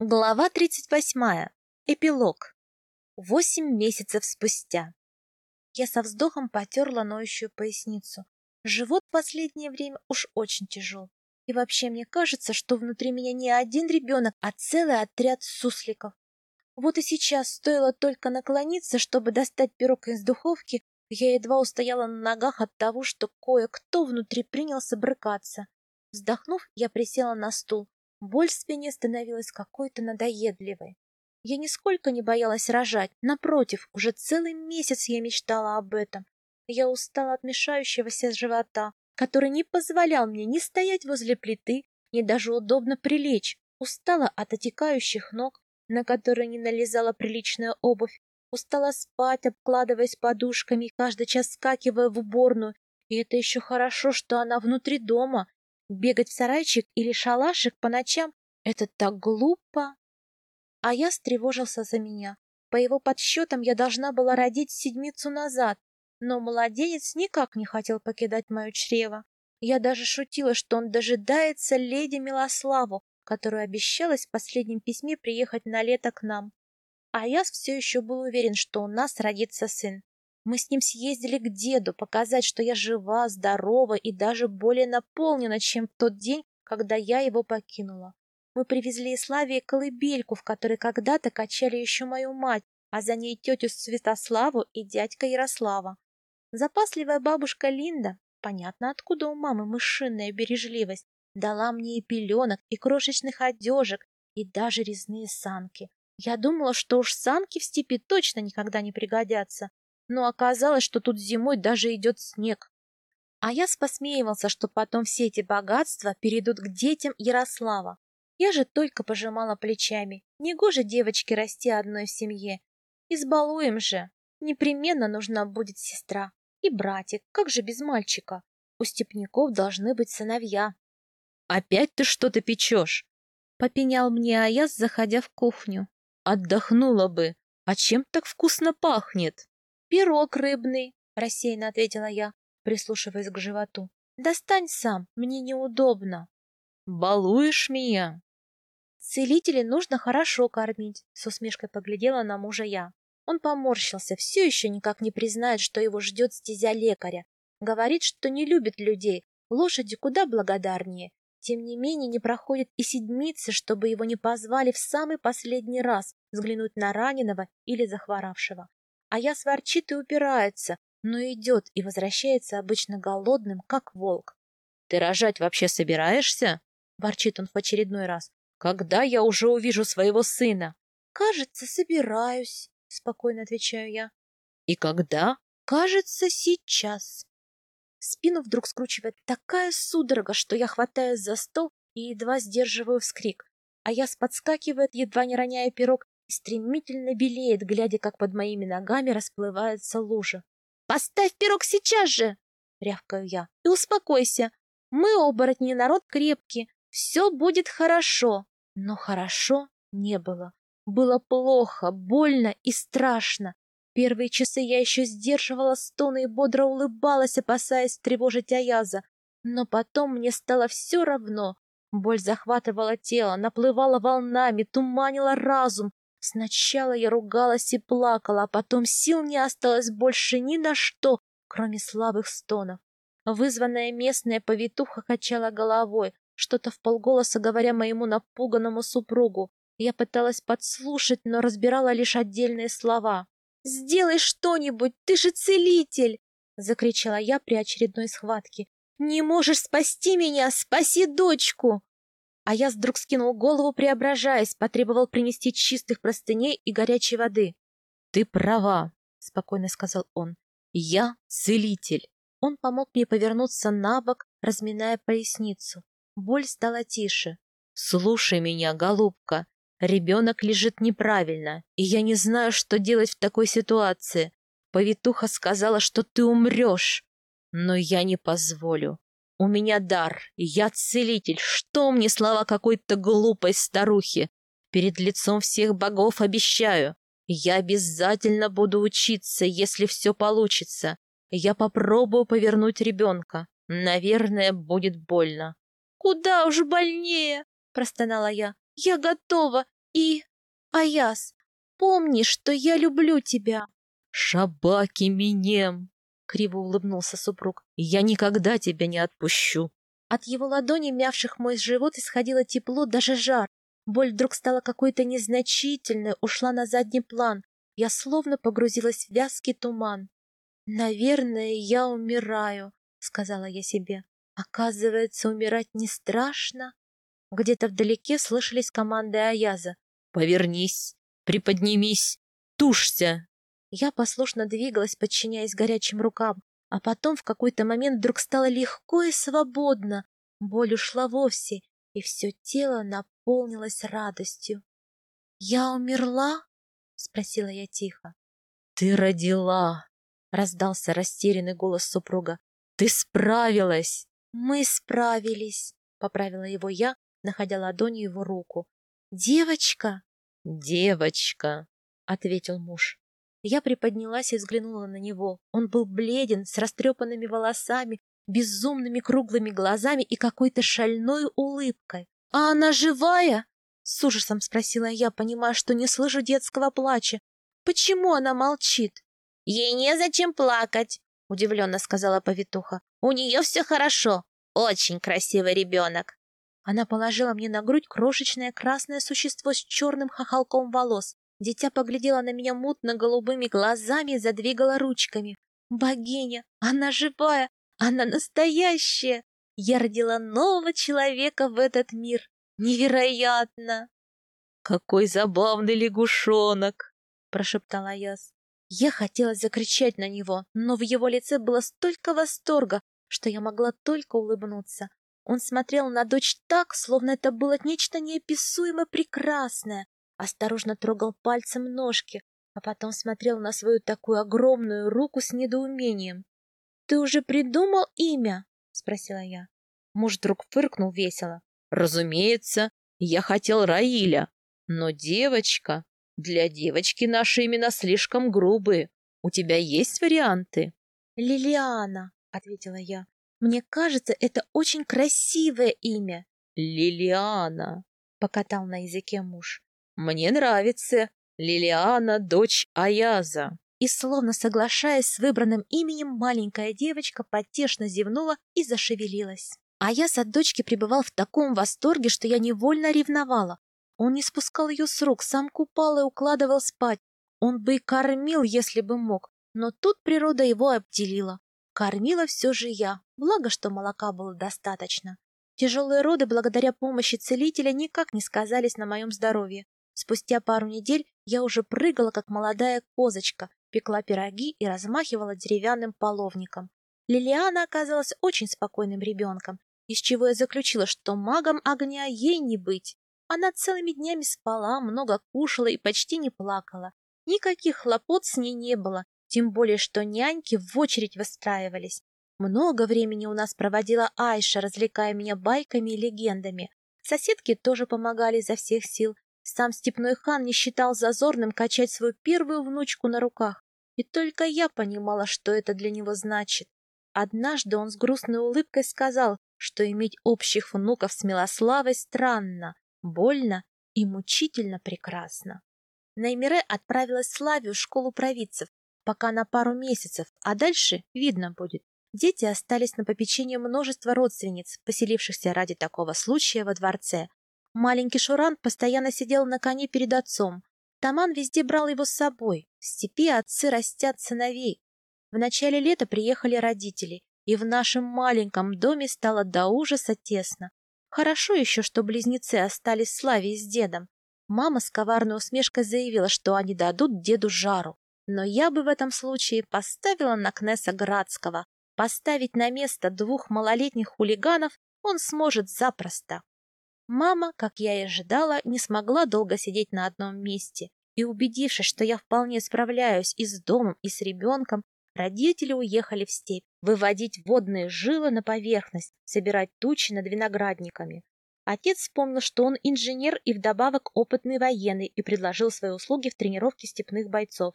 Глава 38. Эпилог. Восемь месяцев спустя. Я со вздохом потерла ноющую поясницу. Живот последнее время уж очень тяжел. И вообще мне кажется, что внутри меня не один ребенок, а целый отряд сусликов. Вот и сейчас стоило только наклониться, чтобы достать пирог из духовки, я едва устояла на ногах от того, что кое-кто внутри принялся брыкаться. Вздохнув, я присела на стул. Боль в спине становилась какой-то надоедливой. Я нисколько не боялась рожать. Напротив, уже целый месяц я мечтала об этом. Я устала от мешающегося живота, который не позволял мне ни стоять возле плиты, ни даже удобно прилечь. Устала от отекающих ног, на которые не налезала приличная обувь. Устала спать, обкладываясь подушками, каждый час скакивая в уборную. И это еще хорошо, что она внутри дома, Бегать в сарайчик или шалашик по ночам — это так глупо. А я встревожился за меня. По его подсчетам я должна была родить седмицу назад, но младенец никак не хотел покидать мое чрево. Я даже шутила, что он дожидается леди Милославу, которая обещалась в последнем письме приехать на лето к нам. А я все еще был уверен, что у нас родится сын. Мы с ним съездили к деду, показать, что я жива, здорова и даже более наполнена, чем в тот день, когда я его покинула. Мы привезли из Славии колыбельку, в которой когда-то качали еще мою мать, а за ней тетю Святославу и дядька Ярослава. Запасливая бабушка Линда, понятно, откуда у мамы мышиная бережливость, дала мне и пеленок, и крошечных одежек, и даже резные санки. Я думала, что уж санки в степи точно никогда не пригодятся, но оказалось, что тут зимой даже идет снег. А я посмеивался, что потом все эти богатства перейдут к детям Ярослава. Я же только пожимала плечами. Негоже девочке расти одной в семье. Избалуем же. Непременно нужна будет сестра. И братик, как же без мальчика? У степняков должны быть сыновья. «Опять ты что-то печешь?» — попенял мне Аяс, заходя в кухню. «Отдохнула бы. А чем так вкусно пахнет?» «Пирог рыбный», — рассеянно ответила я, прислушиваясь к животу. «Достань сам, мне неудобно». «Балуешь меня?» «Целителей нужно хорошо кормить», — с усмешкой поглядела на мужа я. Он поморщился, все еще никак не признает, что его ждет стезя лекаря. Говорит, что не любит людей, лошади куда благодарнее. Тем не менее, не проходит и седмицы, чтобы его не позвали в самый последний раз взглянуть на раненого или захворавшего а я сворчит и упирается, но идет и возвращается обычно голодным, как волк. — Ты рожать вообще собираешься? — ворчит он в очередной раз. — Когда я уже увижу своего сына? — Кажется, собираюсь, — спокойно отвечаю я. — И когда? — Кажется, сейчас. Спину вдруг скручивает такая судорога, что я хватаюсь за стол и едва сдерживаю вскрик. А я подскакивает, едва не роняя пирог, и стремительно белеет, глядя, как под моими ногами расплывается лужа. «Поставь пирог сейчас же!» — рявкаю я. «И успокойся. Мы, оборотни, народ крепкий. Все будет хорошо». Но хорошо не было. Было плохо, больно и страшно. Первые часы я еще сдерживала стоны и бодро улыбалась, опасаясь тревожить Аяза. Но потом мне стало все равно. Боль захватывала тело, наплывала волнами, туманила разум, Сначала я ругалась и плакала, а потом сил не осталось больше ни на что, кроме слабых стонов. Вызванная местная повитуха качала головой, что-то в полголоса говоря моему напуганному супругу. Я пыталась подслушать, но разбирала лишь отдельные слова. «Сделай что-нибудь, ты же целитель!» — закричала я при очередной схватке. «Не можешь спасти меня, спаси дочку!» А я вдруг скинул голову, преображаясь, потребовал принести чистых простыней и горячей воды. — Ты права, — спокойно сказал он. — Я целитель. Он помог мне повернуться на бок, разминая поясницу. Боль стала тише. — Слушай меня, голубка. Ребенок лежит неправильно, и я не знаю, что делать в такой ситуации. Повитуха сказала, что ты умрешь. Но я не позволю. У меня дар, я целитель. Что мне слова какой-то глупой старухи? Перед лицом всех богов обещаю. Я обязательно буду учиться, если все получится. Я попробую повернуть ребенка. Наверное, будет больно. «Куда уж больнее!» — простонала я. «Я готова, И... Аяс, помни, что я люблю тебя. Шабаки минем, криво улыбнулся супруг. Я никогда тебя не отпущу. От его ладони, мявших мой живот, исходило тепло, даже жар. Боль вдруг стала какой-то незначительной, ушла на задний план. Я словно погрузилась в вязкий туман. «Наверное, я умираю», — сказала я себе. «Оказывается, умирать не страшно». Где-то вдалеке слышались команды Аяза. «Повернись, приподнимись, тушься!» Я послушно двигалась, подчиняясь горячим рукам, а потом в какой-то момент вдруг стало легко и свободно. Боль ушла вовсе, и все тело наполнилось радостью. «Я умерла?» — спросила я тихо. «Ты родила!» — раздался растерянный голос супруга. «Ты справилась!» «Мы справились!» — поправила его я, находя ладонью его руку. «Девочка!» «Девочка!» — ответил муж. Я приподнялась и взглянула на него. Он был бледен, с растрепанными волосами, безумными круглыми глазами и какой-то шальной улыбкой. «А она живая?» — с ужасом спросила я, понимая, что не слышу детского плача. «Почему она молчит?» «Ей незачем плакать», — удивленно сказала повитуха. «У нее все хорошо. Очень красивый ребенок». Она положила мне на грудь крошечное красное существо с черным хохолком волос. Дитя поглядело на меня мутно-голубыми глазами и задвигало ручками. «Богиня! Она живая! Она настоящая! Я родила нового человека в этот мир! Невероятно!» «Какой забавный лягушонок!» — прошептала Яс. Я хотела закричать на него, но в его лице было столько восторга, что я могла только улыбнуться. Он смотрел на дочь так, словно это было нечто неописуемо прекрасное, осторожно трогал пальцем ножки, а потом смотрел на свою такую огромную руку с недоумением. «Ты уже придумал имя?» — спросила я. Муж вдруг фыркнул весело. «Разумеется, я хотел Раиля, но девочка... Для девочки наши имена слишком грубые. У тебя есть варианты?» «Лилиана», — ответила я. «Мне кажется, это очень красивое имя». «Лилиана», — покатал на языке муж. Мне нравится. Лилиана, дочь Аяза. И, словно соглашаясь с выбранным именем, маленькая девочка потешно зевнула и зашевелилась. Аяз от дочки пребывал в таком восторге, что я невольно ревновала. Он не спускал ее с рук, сам купал и укладывал спать. Он бы и кормил, если бы мог, но тут природа его обделила. Кормила все же я, благо, что молока было достаточно. Тяжелые роды, благодаря помощи целителя, никак не сказались на моем здоровье. Спустя пару недель я уже прыгала, как молодая козочка, пекла пироги и размахивала деревянным половником. Лилиана оказалась очень спокойным ребенком, из чего я заключила, что магом огня ей не быть. Она целыми днями спала, много кушала и почти не плакала. Никаких хлопот с ней не было, тем более, что няньки в очередь выстраивались. Много времени у нас проводила Айша, развлекая меня байками и легендами. Соседки тоже помогали изо всех сил, сам степной хан не считал зазорным качать свою первую внучку на руках, и только я понимала, что это для него значит. Однажды он с грустной улыбкой сказал, что иметь общих внуков с Милославой странно, больно и мучительно прекрасно. Наймире отправилась в Славию в школу провидцев, пока на пару месяцев, а дальше видно будет. Дети остались на попечении множества родственниц, поселившихся ради такого случая во дворце, Маленький Шуран постоянно сидел на коне перед отцом. Таман везде брал его с собой. В степи отцы растят сыновей. В начале лета приехали родители, и в нашем маленьком доме стало до ужаса тесно. Хорошо еще, что близнецы остались с Славей с дедом. Мама с коварной усмешкой заявила, что они дадут деду жару. Но я бы в этом случае поставила на Кнесса Градского. Поставить на место двух малолетних хулиганов он сможет запросто. Мама, как я и ожидала, не смогла долго сидеть на одном месте, и, убедившись, что я вполне справляюсь и с домом, и с ребенком, родители уехали в степь, выводить водные жилы на поверхность, собирать тучи над виноградниками. Отец вспомнил, что он инженер и вдобавок опытный военный и предложил свои услуги в тренировке степных бойцов.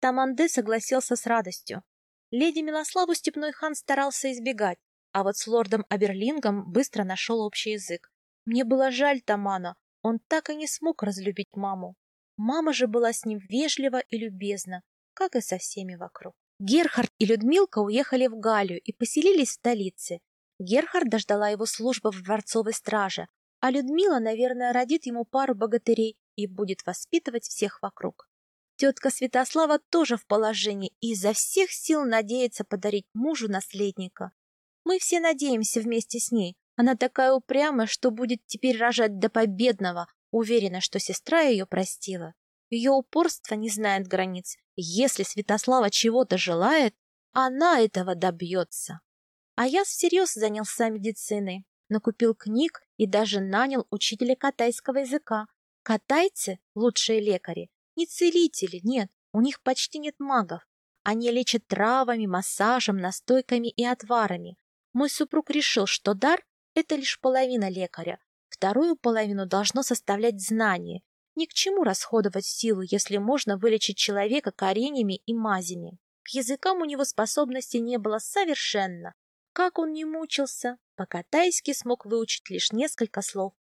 Таманде согласился с радостью. Леди Милославу степной хан старался избегать, а вот с лордом Аберлингом быстро нашел общий язык. Мне было жаль Тамана. он так и не смог разлюбить маму. Мама же была с ним вежлива и любезна, как и со всеми вокруг. Герхард и Людмилка уехали в Галию и поселились в столице. Герхарда ждала его служба в дворцовой страже, а Людмила, наверное, родит ему пару богатырей и будет воспитывать всех вокруг. Тетка Святослава тоже в положении и изо всех сил надеется подарить мужу наследника. Мы все надеемся вместе с ней. Она такая упрямая, что будет теперь рожать до победного, уверена, что сестра ее простила. Ее упорство не знает границ. Если Святослава чего-то желает, она этого добьется. А я всерьез занялся медициной, накупил книг и даже нанял учителя катайского языка. Катайцы – лучшие лекари, не целители, нет, у них почти нет магов. Они лечат травами, массажем, настойками и отварами. Мой супруг решил, что дар – это лишь половина лекаря, вторую половину должно составлять знание. Ни к чему расходовать силу, если можно вылечить человека коренями и мазями. К языкам у него способности не было совершенно. Как он не мучился, по-катайски смог выучить лишь несколько слов.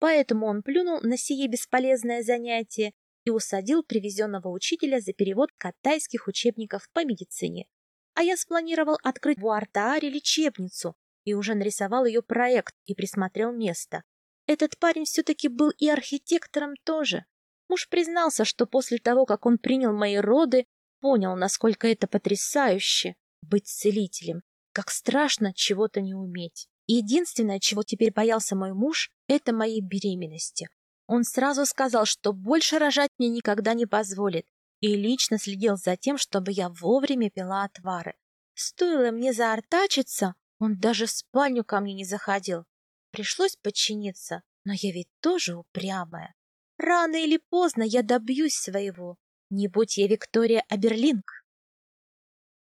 Поэтому он плюнул на сие бесполезное занятие и усадил привезенного учителя за перевод катайских учебников по медицине. А я спланировал открыть в Уартааре лечебницу и уже нарисовал ее проект и присмотрел место. Этот парень все-таки был и архитектором тоже. Муж признался, что после того, как он принял мои роды, понял, насколько это потрясающе — быть целителем, как страшно чего-то не уметь. Единственное, чего теперь боялся мой муж, это моей беременности. Он сразу сказал, что больше рожать мне никогда не позволит, и лично следил за тем, чтобы я вовремя пила отвары. Стоило мне заортачиться, он даже в спальню ко мне не заходил. Пришлось подчиниться, но я ведь тоже упрямая. Рано или поздно я добьюсь своего. Не будь я Виктория Аберлинг.